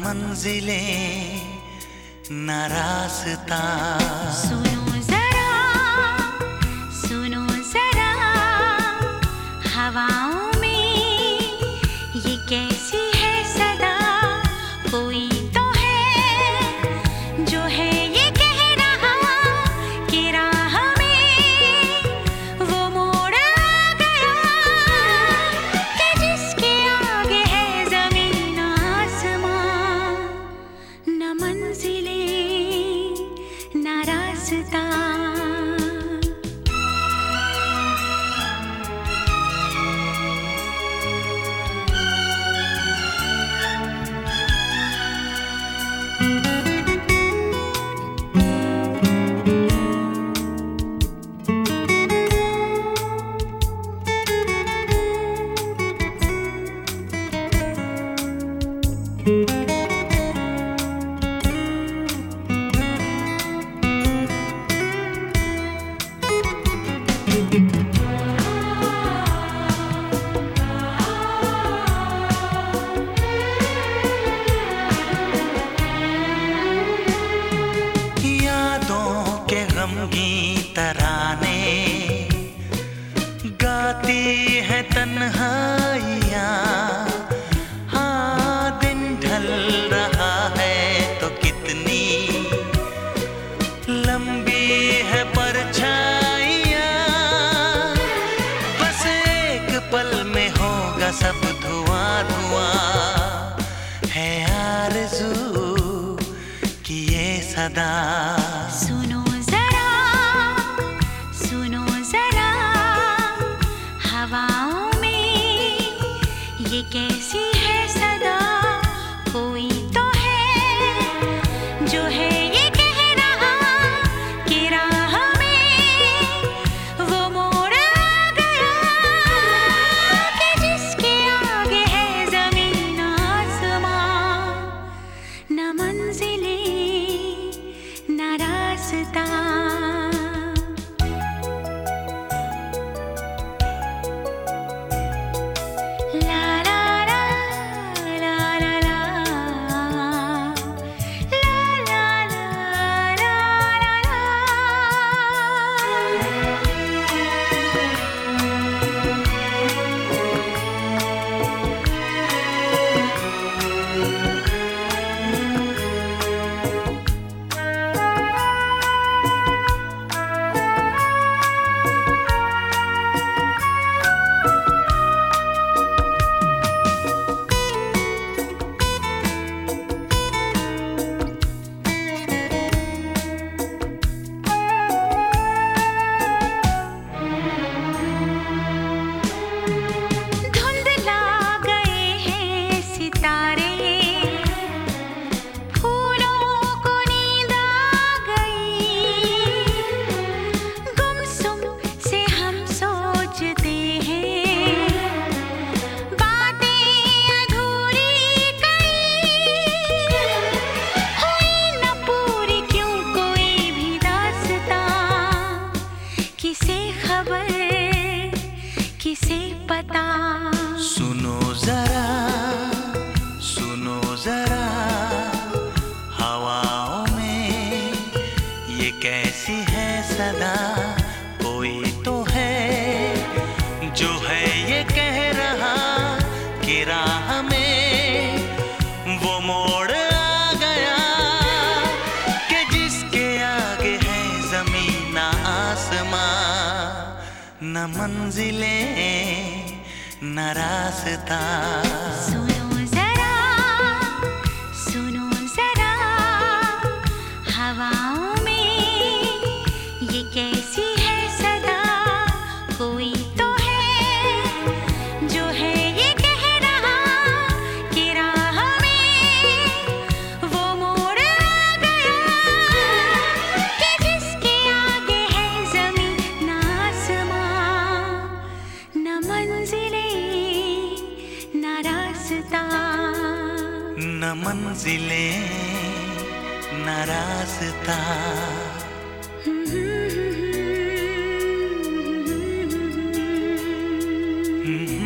मंजिले न सुनो। तरह है आरज़ू कि ये सदा। सुनो जरा सुनो जरा, हवाओं में ये कैसी है सदा? कोई न मंजिले न रास्ता। रास्ता न मंजिले न रास्ता Mm-hmm.